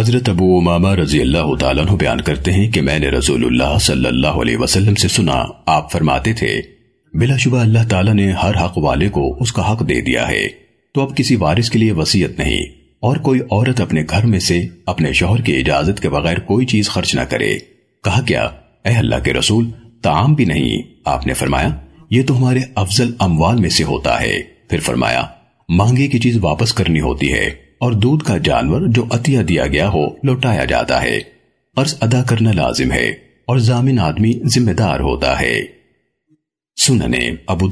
حضرت ابو امامہ رضی اللہ تعالیٰ عنہ بیان کرتے ہیں کہ میں نے رسول اللہ صلی اللہ علیہ وسلم سے سنا، آپ فرماتے تھے، بلا شبہ اللہ تعالیٰ نے ہر حق والے کو اس کا حق دے دیا ہے، تو اب کسی وارث کے لیے وسیعت نہیں، اور کوئی عورت اپنے گھر میں سے اپنے شوہر کی اجازت کے بغیر کوئی چیز خرچ نہ کرے۔ کہا کیا، اے اللہ کے رسول تعام بھی نہیں، آپ نے فرمایا، یہ تو ہمارے افضل اموال میں سے ہوتا ہے۔ پھر فرمایا اور دودھ کا جانور جو عطیہ دیا گیا ہو، لوٹایا جاتا ہے۔ قرض ادا کرنا لازم ہے اور زامن آدمی ذمہ دار ہوتا ہے۔ سننے ابو